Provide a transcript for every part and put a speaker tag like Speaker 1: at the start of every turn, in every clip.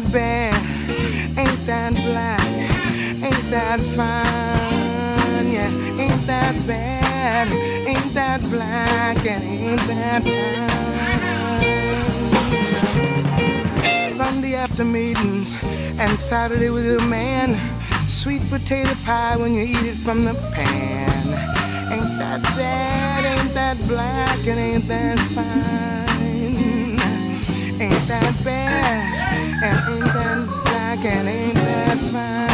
Speaker 1: that bad? Ain't that black? Ain't that fine? Yeah, ain't that bad? Ain't that black? And ain't that fine? Sunday after meetings and Saturday with a man. Sweet potato pie when you eat it from the pan. Ain't that bad? Ain't that black? And ain't that fine? Ain't that bad? And ain't that black? And ain't that fine?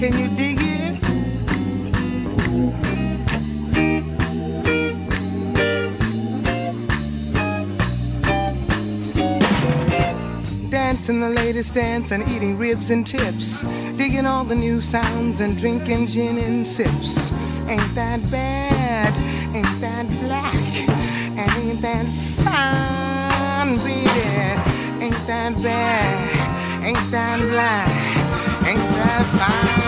Speaker 1: Can you dig it? Dancing the latest dance and eating ribs and tips. Digging all the new sounds and drinking gin and sips. Ain't that bad? Ain't that black? Ain't that fine, baby? Ain't that bad? Ain't that black? Ain't that fine?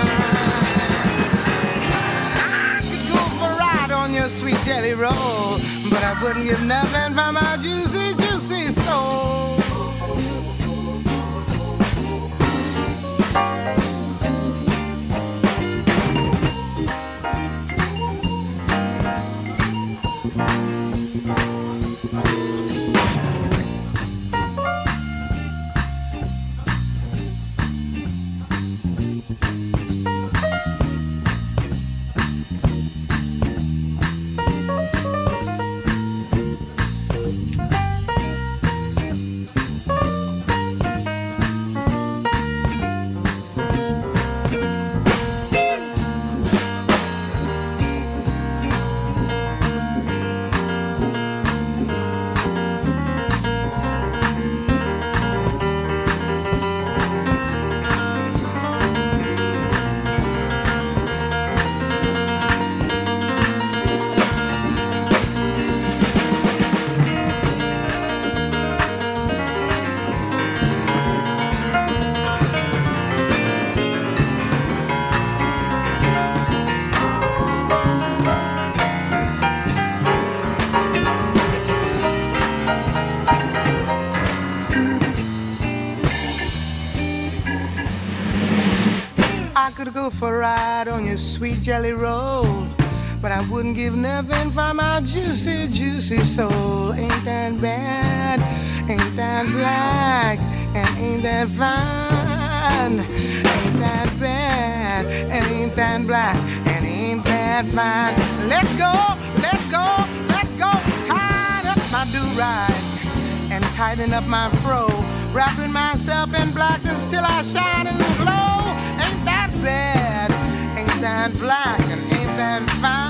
Speaker 1: Sweet jelly roll, but I wouldn't give nothing for my juicy, ride on your sweet jelly roll, but I wouldn't give nothing for my juicy, juicy soul. Ain't that bad? Ain't that black? And ain't that fine? Ain't that bad? And ain't that black? And ain't that fine? Let's go, let's go, let's go. Tied up my do ride and tighten up my fro, wrapping myself in blackness till I shine and glow. Ain't that bad? That black? And ain't that fine?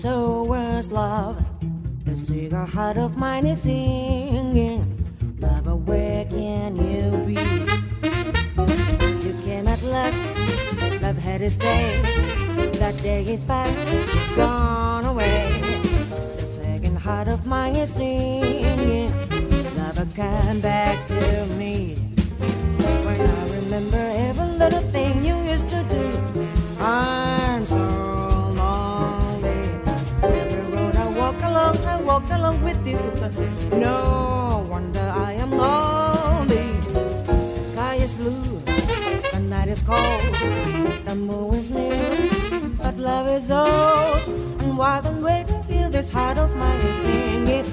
Speaker 2: So was love. The cigar heart of mine is singing. Lover, where can you be? You came at last, love had its day. That day is past, gone away. The second heart of mine is singing. Lover, come back to me. When I remember With you. No wonder I am lonely. The sky is blue, the night is cold, the moon is new, but love is old. And while I'm waiting, feel this heart of mine singing,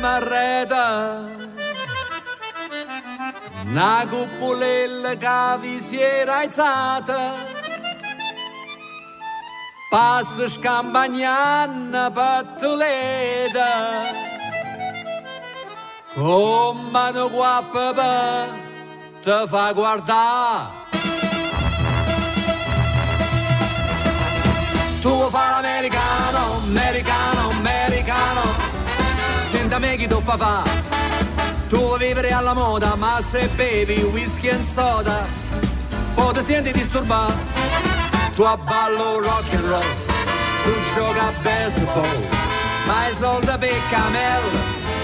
Speaker 3: con un stemma a rete. Una cupolella che vi si era alzata. Passa scampagnana pattoleta. Con mano guappa te fa guardare. Tu fa l'americano, Senta me chi tu fa fa. Tu vuoi vivere alla moda, ma se bevi whisky e soda, poi ti senti disturbato. Tu abballo rock and roll, tu gioca a baseball, ma i soldi per camel,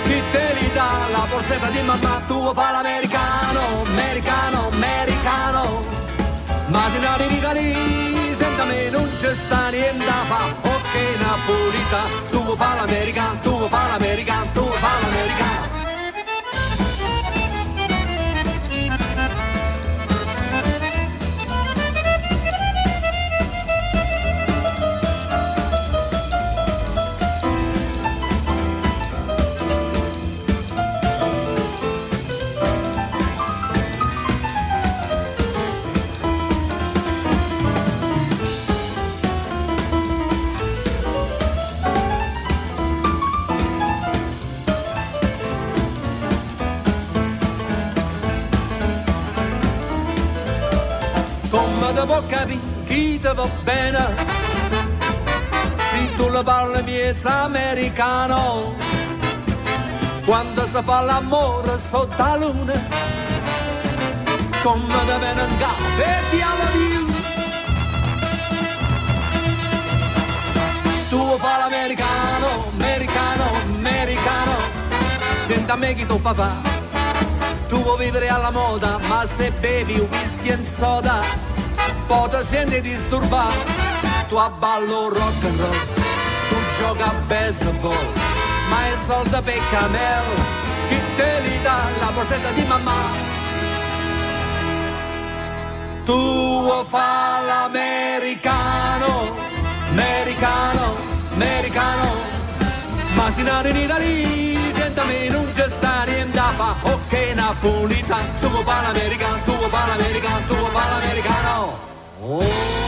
Speaker 3: chi te li dà la borsetta di mamma? Tu fa l'americano, americano, americano, ma se non in Italia, senta me non c'è sta niente da fa, ok napolita, tu fa l'americano, tu fa l'americano, tu fa l'americano. Va bene. Se tu le parli miezza americano. Quando si fa l'amore sotto la luna Come in capo e piano più Tu fa l'americano, americano, americano? Senta me chi tu fa fa. Tu vuoi vivere alla moda, ma se bevi whisky e soda, poi ti senti disturbato. Tu abballo rock and roll, tu gioca a baseball, ma è soldi per camel, chi te li dà la borsetta di mamma? Tu fare l'americano, americano, americano, ma si nata in Italia, sentami non c'è sta niente da fa, ok napolitano, tu fare l'americano, tu fare l'americano, tu fare l'americano. 오.